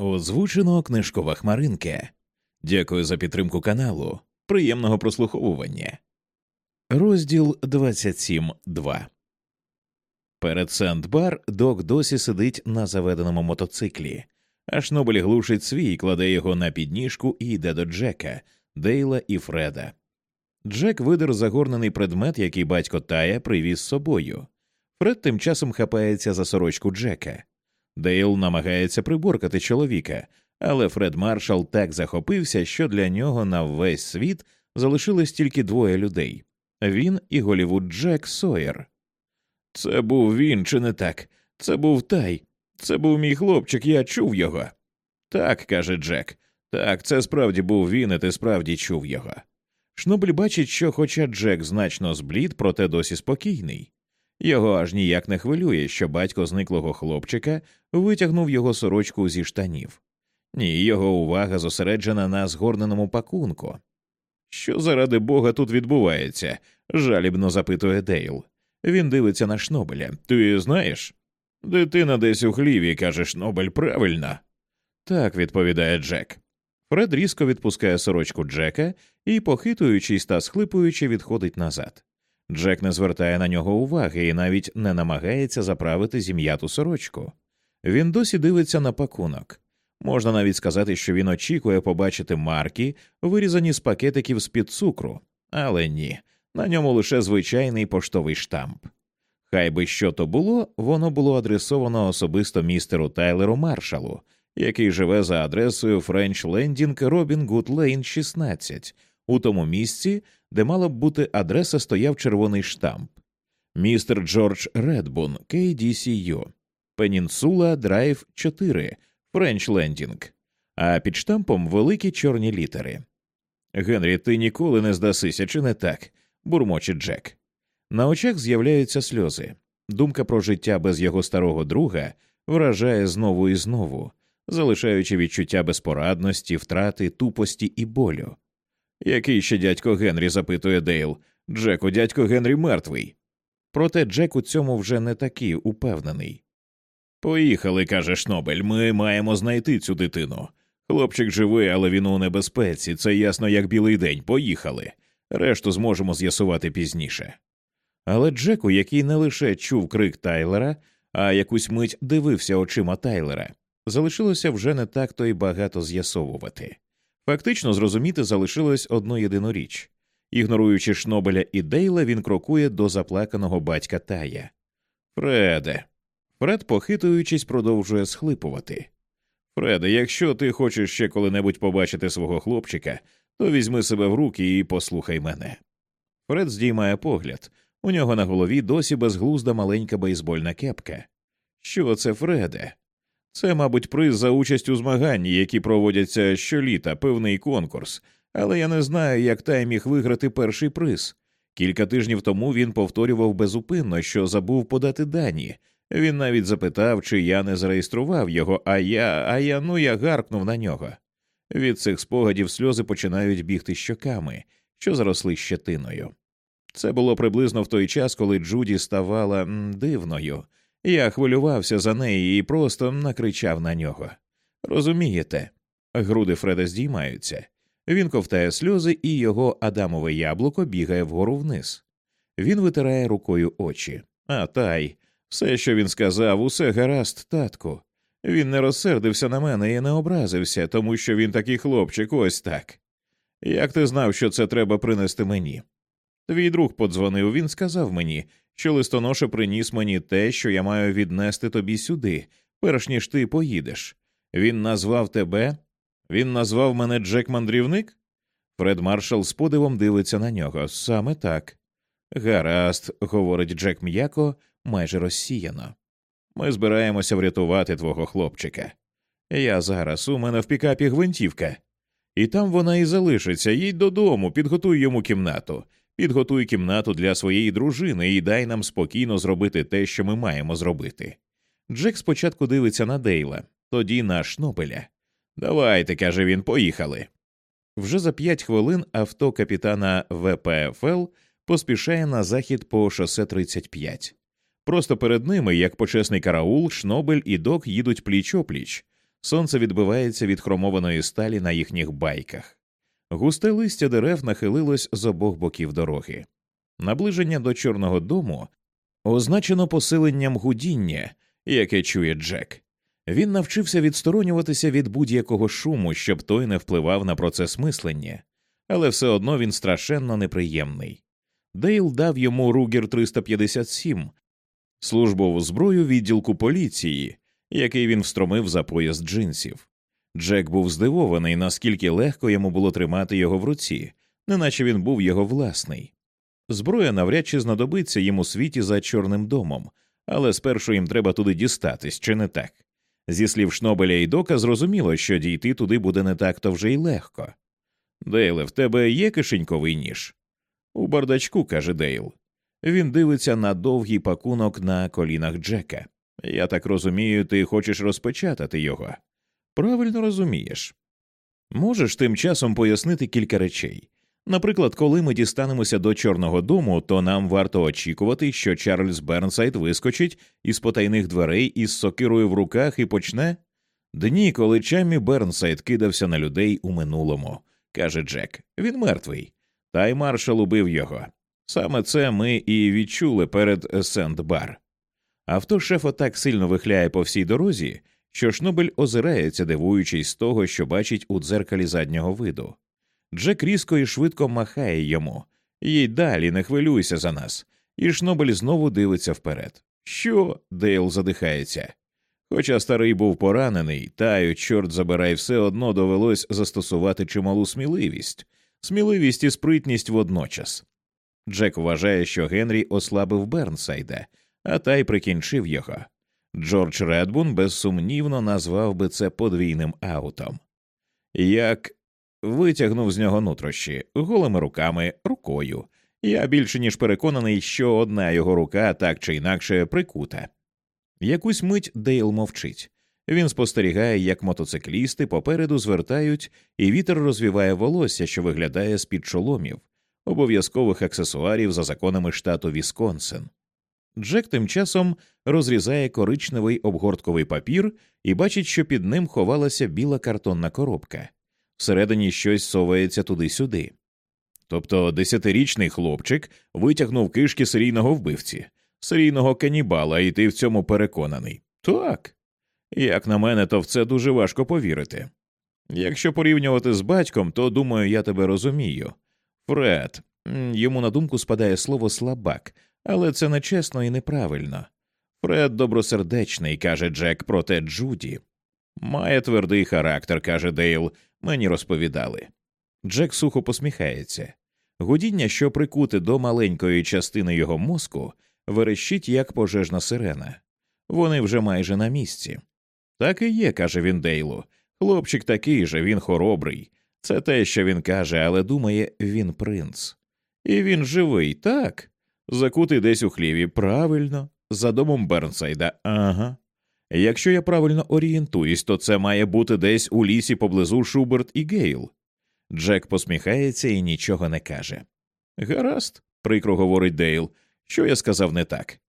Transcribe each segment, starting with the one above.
Озвучено книжкова хмаринка. Дякую за підтримку каналу. Приємного прослуховування. Розділ 27.2 Перед Сент-Бар Док досі сидить на заведеному мотоциклі, а Шнобель глушить свій, кладе його на підніжку і йде до Джека, Дейла і Фреда. Джек видер загорнений предмет, який батько Тая привіз з собою. Фред тим часом хапається за сорочку Джека. Дейл намагається приборкати чоловіка, але Фред Маршал так захопився, що для нього на весь світ залишилось тільки двоє людей він і Голівуд Джек Сойер. Це був він, чи не так? Це був Тай. Це був мій хлопчик, я чув його. Так, каже Джек. Так, це справді був він, і ти справді чув його. Шнобель бачить, що, хоча Джек значно зблід, проте досі спокійний. Його аж ніяк не хвилює, що батько зниклого хлопчика витягнув його сорочку зі штанів. Ні, його увага зосереджена на згорненому пакунку. Що заради бога тут відбувається? жалібно запитує Дейл. Він дивиться на Шнобеля. Ти знаєш? Дитина десь у хліві, каже Шнобель, правильно. Так, відповідає Джек. Фред різко відпускає сорочку Джека і, похитуючись та схлипуючи, відходить назад. Джек не звертає на нього уваги і навіть не намагається заправити зім'яту сорочку. Він досі дивиться на пакунок. Можна навіть сказати, що він очікує побачити марки, вирізані з пакетиків з під цукру, але ні, на ньому лише звичайний поштовий штамп. Хай би що то було, воно було адресовано особисто містеру Тайлеру Маршалу, який живе за адресою Френч Лендінг Робін Гуд Лейн, 16, у тому місці, де мала б бути адреса, стояв червоний штамп. Містер Джордж Редбун, KDCU, Пенінсула Драйв 4, Френч Лендінг, а під штампом великі чорні літери. Генрі, ти ніколи не здасися, чи не так? бурмочить Джек. На очах з'являються сльози. Думка про життя без його старого друга вражає знову і знову, залишаючи відчуття безпорадності, втрати, тупості і болю. Який ще дядько Генрі? запитує Дейл. Джеку, дядько Генрі мертвий. Проте Джек у цьому вже не такий упевнений. Поїхали, каже Шнобель, ми маємо знайти цю дитину. Хлопчик живий, але він у небезпеці, це ясно, як білий день. Поїхали. Решту зможемо з'ясувати пізніше. Але Джеку, який не лише чув крик Тайлера, а якусь мить дивився очима Тайлера, залишилося вже не так то й багато з'ясовувати. Фактично зрозуміти залишилось одну єдину річ ігноруючи Шнобеля і Дейла, він крокує до заплаканого батька Тая. Фреде. Фред, похитуючись, продовжує схлипувати. Фреде, якщо ти хочеш ще коли-небудь побачити свого хлопчика, то візьми себе в руки і послухай мене. Фред здіймає погляд. У нього на голові досі безглузда маленька бейсбольна кепка. Що це, Фреде? Це, мабуть, приз за участь у змаганні, які проводяться щоліта, певний конкурс, але я не знаю, як Тай міг виграти перший приз. Кілька тижнів тому він повторював безупинно, що забув подати дані. Він навіть запитав, чи я не зареєстрував його, а я, а я, ну я гаркнув на нього. Від цих спогадів сльози починають бігти щоками, що заросли щетиною. Це було приблизно в той час, коли Джуді ставала м, дивною. Я хвилювався за неї і просто накричав на нього. Розумієте, груди Фреда здіймаються. Він ковтає сльози, і його Адамове яблуко бігає вгору вниз. Він витирає рукою очі. А тай, все, що він сказав, усе гаразд, татку. Він не розсердився на мене і не образився, тому що він такий хлопчик, ось так. Як ти знав, що це треба принести мені? Твій друг подзвонив, він сказав мені, що листоноша приніс мені те, що я маю віднести тобі сюди, перш ніж ти поїдеш. Він назвав тебе? Він назвав мене Джек Мандрівник? Фред Маршал з подивом дивиться на нього. Саме так. Гаразд, говорить Джек м'яко, майже розсіяно. Ми збираємося врятувати твого хлопчика. Я зараз у мене в пікапі гвинтівка. І там вона і залишиться. Їдь додому, підготуй йому кімнату, підготуй кімнату для своєї дружини і дай нам спокійно зробити те, що ми маємо зробити. Джек спочатку дивиться на Дейла, тоді на Шнобеля. Давайте, каже він, поїхали. Вже за п'ять хвилин авто капітана ВПФЛ поспішає на захід по шосе 35. Просто перед ними, як почесний караул, Шнобель і Док їдуть пліч опліч. Сонце відбивається від хромованої сталі на їхніх байках. Густе листя дерев нахилилось з обох боків дороги. Наближення до Чорного дому означено посиленням гудіння, яке чує Джек. Він навчився відсторонюватися від будь-якого шуму, щоб той не впливав на процес мислення, але все одно він страшенно неприємний. Дейл дав йому Ругер 357, службову зброю відділку поліції, який він встромив за пояс джинсів. Джек був здивований, наскільки легко йому було тримати його в руці, неначе він був його власний. Зброя навряд чи знадобиться їм у світі за Чорним домом, але спершу їм треба туди дістатись, чи не так? Зі слів Шнобеля і Дока зрозуміло, що дійти туди буде не так то вже й легко. Дейле, в тебе є кишеньковий ніж? У бардачку, каже Дейл. Він дивиться на довгий пакунок на колінах Джека. Я так розумію, ти хочеш розпечатати його. Правильно розумієш. Можеш тим часом пояснити кілька речей. Наприклад, коли ми дістанемося до Чорного дому, то нам варто очікувати, що Чарльз Бернсайд вискочить із потайних дверей із сокирою в руках і почне дні, коли Чаммі Бернсайд кидався на людей у минулому, каже Джек. Він мертвий. Тай Маршал убив його. Саме це ми і відчули перед Сенд-Бар. Авто шефа так сильно вихляє по всій дорозі, що Шнобель озирається, дивуючись з того, що бачить у дзеркалі заднього виду. Джек різко і швидко махає йому. Їдь далі не хвилюйся за нас. І Шнобель знову дивиться вперед. Що? Дейл задихається. Хоча старий був поранений, таю, чорт забирай, все одно довелось застосувати чималу сміливість, сміливість і спритність водночас. Джек вважає, що Генрі ослабив Бернсайда, а та й прикінчив його. Джордж Редбун безсумнівно назвав би це подвійним аутом. Як витягнув з нього нутрощі голими руками, рукою. Я більше ніж переконаний, що одна його рука так чи інакше прикута. Якусь мить Дейл мовчить. Він спостерігає, як мотоциклісти попереду звертають, і вітер розвіває волосся, що виглядає з під шоломів, обов'язкових аксесуарів за законами штату Вісконсин. Джек тим часом розрізає коричневий обгортковий папір і бачить, що під ним ховалася біла картонна коробка всередині щось совається туди-сюди. Тобто десятирічний хлопчик витягнув кишки серійного вбивці, серійного канібала, і ти в цьому переконаний. Так. Як на мене, то в це дуже важко повірити. Якщо порівнювати з батьком, то думаю, я тебе розумію. Фред, йому на думку спадає слово слабак, але це нечесно і неправильно. Фред добросердечний, каже Джек, проте Джуді. Має твердий характер, каже Дейл, мені розповідали. Джек сухо посміхається. Гудіння, що прикуте до маленької частини його мозку, верещить, як пожежна сирена. Вони вже майже на місці. Так і є, каже він Дейлу. Хлопчик такий же, він хоробрий. Це те, що він каже, але думає, він принц. І він живий, так. Закутий десь у хліві, правильно, за домом Бернсайда, ага. Якщо я правильно орієнтуюсь, то це має бути десь у лісі поблизу Шуберт і Гейл. Джек посміхається і нічого не каже. Гаразд, прикро говорить Дейл, що я сказав не так.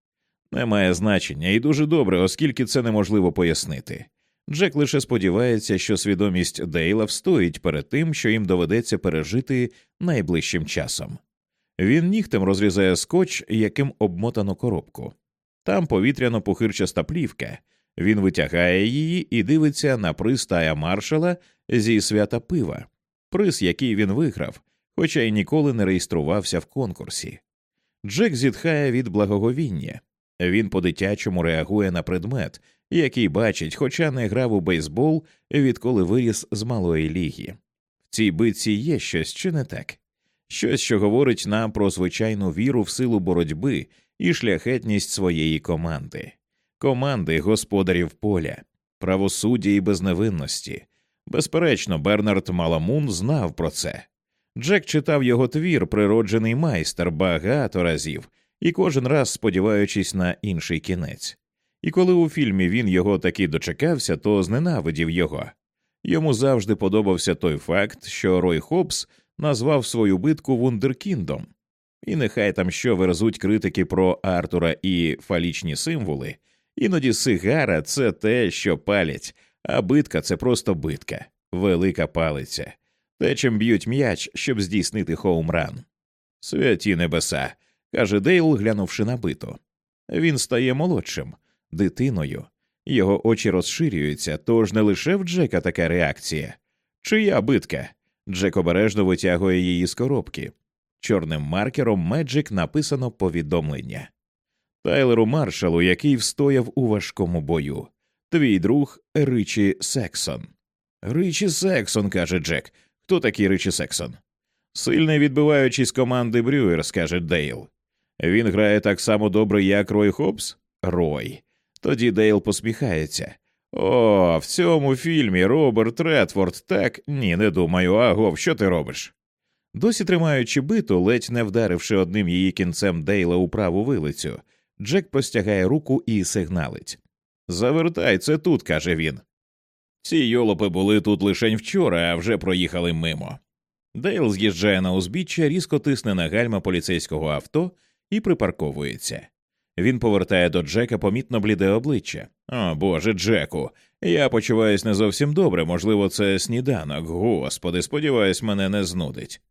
Немає значення і дуже добре, оскільки це неможливо пояснити. Джек лише сподівається, що свідомість Дейла встоїть перед тим, що їм доведеться пережити найближчим часом. Він нігтем розрізає скотч, яким обмотано коробку. Там повітряно-пухирчаста плівка, він витягає її і дивиться на приз Тая Маршала зі свята пива, приз, який він виграв, хоча й ніколи не реєструвався в конкурсі. Джек зітхає від благоговіння. Він по дитячому реагує на предмет, який бачить, хоча не грав у бейсбол, відколи виріс з малої ліги. В цій битці є щось чи не так, щось, що говорить нам про звичайну віру в силу боротьби і шляхетність своєї команди команди господарів поля, правосуддя і безневинності. Безперечно, Бернард Маламун знав про це. Джек читав його твір, природжений майстер, багато разів, і кожен раз сподіваючись на інший кінець. І коли у фільмі він його таки дочекався, то зненавидів його. Йому завжди подобався той факт, що Рой Хоббс назвав свою битку Вундеркіндом. І нехай там що верзуть критики про Артура і фалічні символи, Іноді сигара це те, що палять, а битка це просто битка, велика палиця, те, чим б'ють м'яч, щоб здійснити хоумран. Святі небеса, каже Дейл, глянувши на биту. Він стає молодшим, дитиною, його очі розширюються, тож не лише в Джека така реакція. Чия битка? Джек обережно витягує її з коробки. Чорним маркером Меджик написано повідомлення. Тайлеру маршалу, який встояв у важкому бою. Твій друг Ричі Сексон. Ричі Сексон, каже Джек. Хто такий Ричі Сексон? Сильний відбиваючий з команди Брюер, скаже Дейл. Він грає так само добре, як Рой Хопс? Рой. Тоді Дейл посміхається. О, в цьому фільмі Роберт Редфорд так ні, не думаю, агов, що ти робиш? Досі тримаючи биту, ледь не вдаривши одним її кінцем Дейла у праву вилицю, Джек простягає руку і сигналить. Завертай, це тут, каже він. Ці йолопи були тут лише вчора, а вже проїхали мимо. Дейл з'їжджає на узбіччя, різко тисне на гальма поліцейського авто і припарковується. Він повертає до Джека помітно бліде обличчя. О Боже, Джеку, я почуваюсь не зовсім добре, можливо, це сніданок. Господи, сподіваюсь, мене не знудить.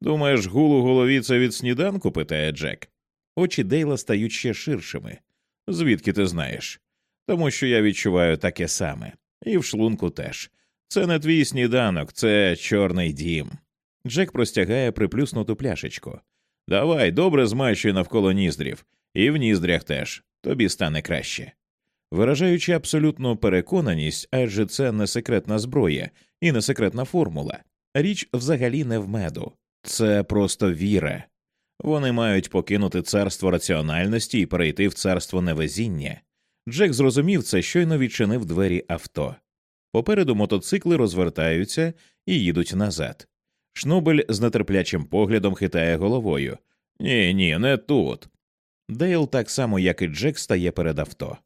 Думаєш, гул у голові це від сніданку? питає Джек. Очі Дейла стають ще ширшими. Звідки ти знаєш? Тому що я відчуваю таке саме, і в шлунку теж. Це не твій сніданок, це чорний дім. Джек простягає приплюснуту пляшечку. Давай, добре змащуй навколо ніздрів, і в ніздрях теж тобі стане краще. Виражаючи абсолютну переконаність, адже це не секретна зброя і не секретна формула. Річ взагалі не в меду, це просто віра. Вони мають покинути царство раціональності і перейти в царство невезіння. Джек зрозумів це, щойно відчинив двері авто. Попереду мотоцикли розвертаються і їдуть назад. Шнобель з нетерплячим поглядом хитає головою. Ні, ні, не тут. Дейл, так само як і Джек, стає перед авто.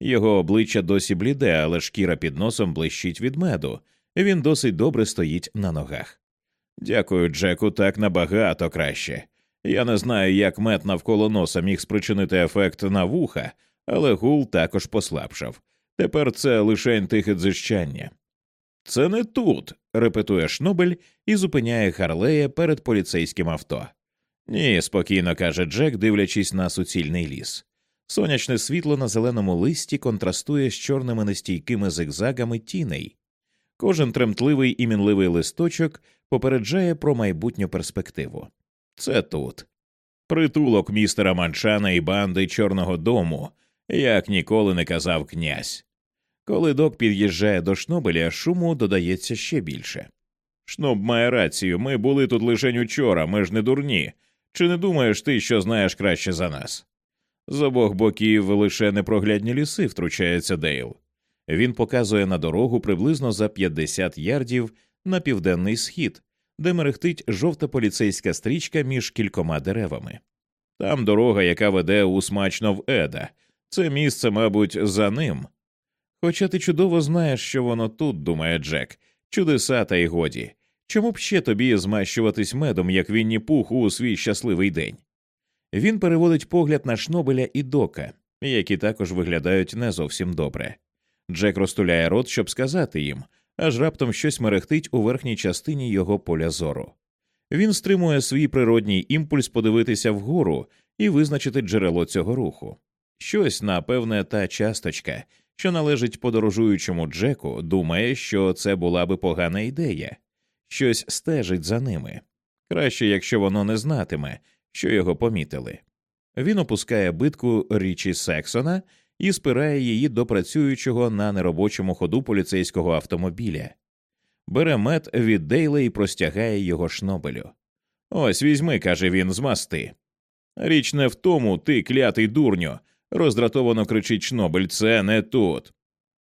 Його обличчя досі бліде, але шкіра під носом блищить від меду, він досить добре стоїть на ногах. Дякую, Джеку, так набагато краще. Я не знаю, як мед навколо носа міг спричинити ефект на вуха, але гул також послабшав. Тепер це лише тихе дзижчання. Це не тут, репетує Шнобель і зупиняє Харлея перед поліцейським авто. Ні, спокійно каже Джек, дивлячись на суцільний ліс. Сонячне світло на зеленому листі контрастує з чорними нестійкими зигзагами тіней. Кожен тремтливий і мінливий листочок попереджає про майбутню перспективу. Це тут. Притулок містера Манчана і банди Чорного дому, як ніколи не казав князь. Коли док під'їжджає до Шнобеля, шуму додається ще більше. Шноб має рацію, ми були тут лише учора, ми ж не дурні. Чи не думаєш ти, що знаєш краще за нас? З обох боків лише непроглядні ліси, втручається Дейл. Він показує на дорогу приблизно за 50 ярдів на південний схід, де мерехтить жовта поліцейська стрічка між кількома деревами. Там дорога, яка веде у смачно в Еда, це місце, мабуть, за ним. Хоча ти чудово знаєш, що воно тут, думає Джек, чудеса та й годі. Чому б ще тобі змащуватись медом, як Вінні Пух у свій щасливий день? Він переводить погляд на Шнобеля і дока, які також виглядають не зовсім добре. Джек розтуляє рот, щоб сказати їм, аж раптом щось мерехтить у верхній частині його поля зору. Він стримує свій природній імпульс подивитися вгору і визначити джерело цього руху. Щось, напевне, та часточка, що належить подорожуючому Джеку, думає, що це була би погана ідея, щось стежить за ними. Краще, якщо воно не знатиме, що його помітили. Він опускає битку річі Сексона і спирає її до працюючого на неробочому ходу поліцейського автомобіля. Бере мед від Дейла і простягає його шнобелю. Ось візьми, каже він, з масти. Річ не в тому, ти клятий дурньо, роздратовано кричить Шнобель, це не тут.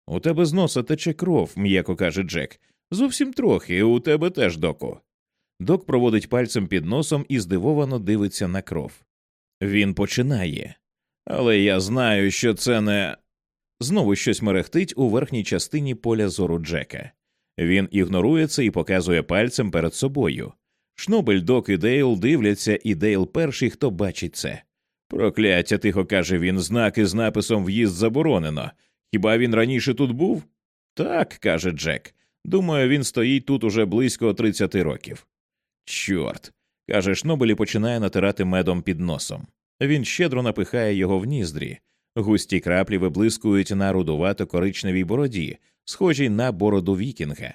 У тебе з носа тече кров, м'яко каже Джек. Зовсім трохи, у тебе теж доку. Док проводить пальцем під носом і здивовано дивиться на кров. Він починає. Але я знаю, що це не. Знову щось мерехтить у верхній частині поля зору Джека. Він ігнорує це і показує пальцем перед собою. Шнобель, Док і Дейл дивляться, і Дейл перший, хто бачить це. Прокляття, тихо каже він, знаки з написом В'їзд заборонено. Хіба він раніше тут був? Так, каже Джек. Думаю, він стоїть тут уже близько 30 років. Чорт. каже Шнобель і починає натирати медом під носом. Він щедро напихає його в ніздрі, густі краплі виблискують на рудувато коричневій бороді, схожій на бороду вікінга.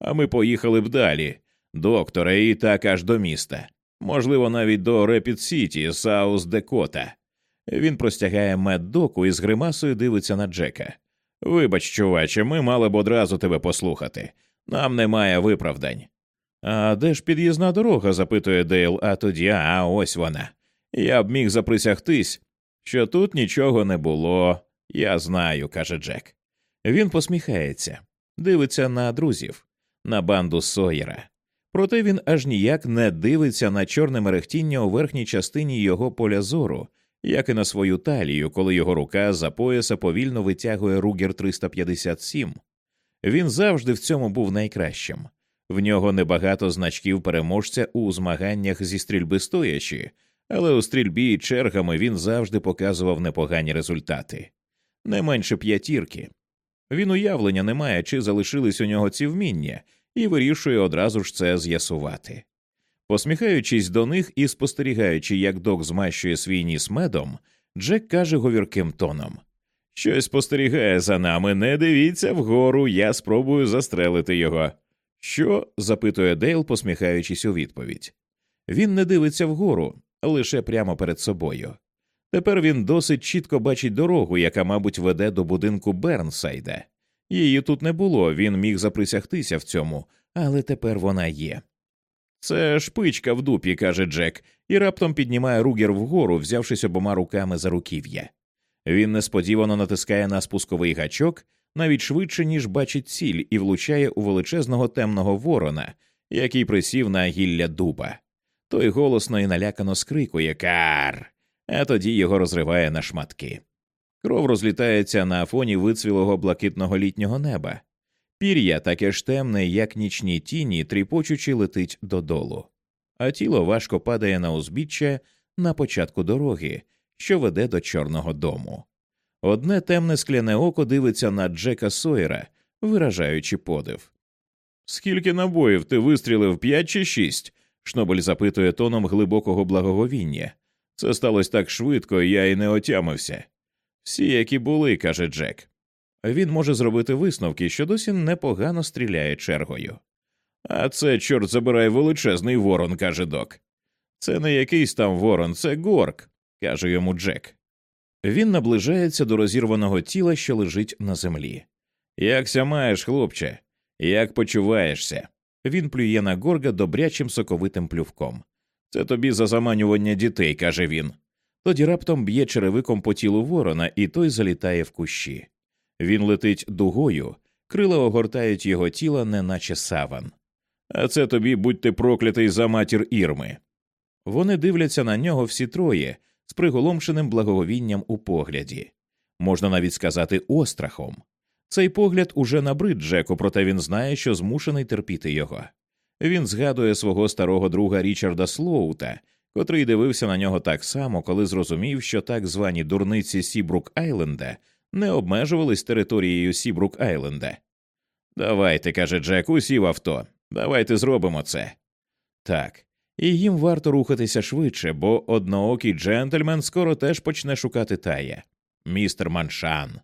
А ми поїхали б далі, докторе, і так аж до міста. Можливо, навіть до Репід Сіті, Саус Декота. Він простягає мед Доку і з гримасою дивиться на Джека. Вибач, чуваче, ми мали б одразу тебе послухати. Нам немає виправдань. А де ж під'їзна дорога? запитує Дейл, а тоді, а ось вона. Я б міг заприсягтись, що тут нічого не було. Я знаю, каже Джек. Він посміхається, дивиться на друзів, на банду Сойера. Проте він аж ніяк не дивиться на чорне мерехтіння у верхній частині його поля зору, як і на свою талію, коли його рука за пояса повільно витягує Ругер 357. Він завжди в цьому був найкращим. В нього небагато значків переможця у змаганнях зі стрільби стоячі, але у стрільбі чергами він завжди показував непогані результати не менше п'ятірки. Він уявлення не має, чи залишились у нього ці вміння, і вирішує одразу ж це з'ясувати. Посміхаючись до них і спостерігаючи, як док змащує свій ніс медом, Джек каже говірким тоном Щось спостерігає за нами, не дивіться вгору, я спробую застрелити його. Що? запитує Дейл, посміхаючись у відповідь. Він не дивиться вгору, лише прямо перед собою. Тепер він досить чітко бачить дорогу, яка, мабуть, веде до будинку Бернсайда. Її тут не було, він міг заприсягтися в цьому, але тепер вона є. Це шпичка в дупі, каже Джек, і раптом піднімає ругер вгору, взявшись обома руками за руків'я. Він несподівано натискає на спусковий гачок навіть швидше, ніж бачить ціль, і влучає у величезного темного ворона, який присів на гілля дуба. Той голосно і налякано скрикує Кар, а тоді його розриває на шматки. Кров розлітається на фоні вицвілого блакитного літнього неба. Пір'я таке ж темне, як нічні тіні, тріпочучи летить додолу, а тіло важко падає на узбіччя на початку дороги, що веде до Чорного дому. Одне темне скляне око дивиться на Джека Сойера, виражаючи подив. Скільки набоїв ти вистрілив п'ять чи шість? Шнобель запитує тоном глибокого благоговіння. Це сталося так швидко, я й не отямився. Всі, які були, каже Джек. Він може зробити висновки, що досі непогано стріляє чергою. А це, чорт забирай, величезний ворон, каже док. Це не якийсь там ворон, це горк, каже йому Джек. Він наближається до розірваного тіла, що лежить на землі. Якся маєш, хлопче, як почуваєшся? Він плює на горга добрячим соковитим плювком. Це тобі за заманювання дітей, каже він. Тоді раптом б'є черевиком по тілу ворона, і той залітає в кущі. Він летить дугою, крила огортають його тіло, неначе саван. А це тобі будь ти проклятий за матір Ірми. Вони дивляться на нього всі троє з приголомшеним благоговінням у погляді, можна навіть сказати острахом. Цей погляд уже набрид Джеку, проте він знає, що змушений терпіти його. Він згадує свого старого друга Річарда Слоута, котрий дивився на нього так само, коли зрозумів, що так звані дурниці Сібрук Айленда не обмежувались територією Сібрук Айленда. Давайте, каже Джек, усі в авто. Давайте зробимо це. Так, і їм варто рухатися швидше, бо одноокий джентльмен скоро теж почне шукати тая. Містер Маншан.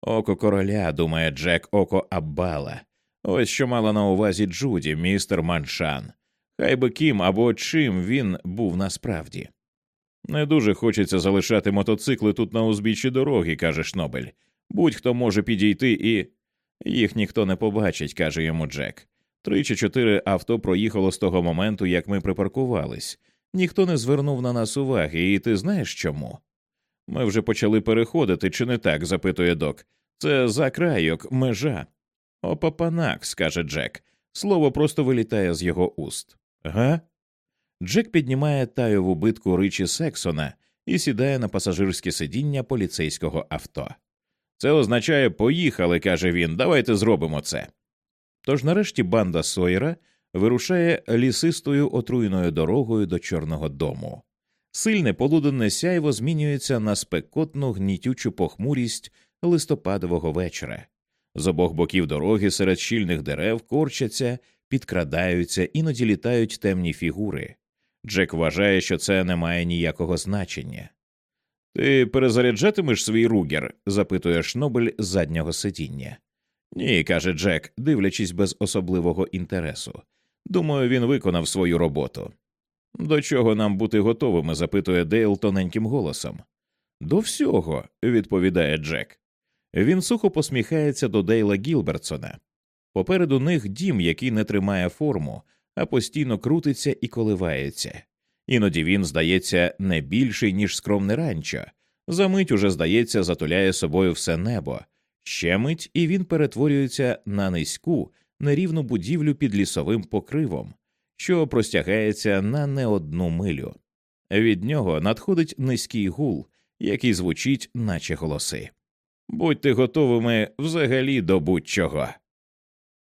Око короля, думає Джек, око Аббала. Ось що мала на увазі Джуді, містер Маншан. Хай би ким або чим він був насправді. Не дуже хочеться залишати мотоцикли тут на узбіччі дороги, каже Шнобель. Будь-хто може підійти і. Їх ніхто не побачить, каже йому Джек. Три чи чотири авто проїхало з того моменту, як ми припаркувались. Ніхто не звернув на нас уваги, і ти знаєш чому? Ми вже почали переходити, чи не так? запитує док. Це за крайок, межа. Опапанак, скаже Джек. Слово просто вилітає з його уст. Га? Джек піднімає тайову битку Ричі Сексона і сідає на пасажирське сидіння поліцейського авто. Це означає поїхали, каже він. Давайте зробимо це. Тож нарешті банда Сойера вирушає лісистою отруйною дорогою до Чорного дому. Сильне полуденне сяйво змінюється на спекотну гнітючу похмурість листопадового вечора. З обох боків дороги серед щільних дерев корчаться, підкрадаються, іноді літають темні фігури. Джек вважає, що це не має ніякого значення. Ти перезаряджатимеш свій ругер? запитує Шнобель з заднього сидіння. Ні, каже Джек, дивлячись без особливого інтересу. Думаю, він виконав свою роботу. До чого нам бути готовими? запитує Дейл тоненьким голосом. До всього, відповідає Джек. Він сухо посміхається до Дейла Гілбертсона. Попереду них дім, який не тримає форму, а постійно крутиться і коливається. Іноді він, здається, не більший, ніж скромне ранчо. За мить уже, здається, затуляє собою все небо. Ще мить, і він перетворюється на низьку, нерівну будівлю під лісовим покривом, що простягається на не одну милю. Від нього надходить низький гул, який звучить, наче голоси. Будьте готовими взагалі до будь-чого.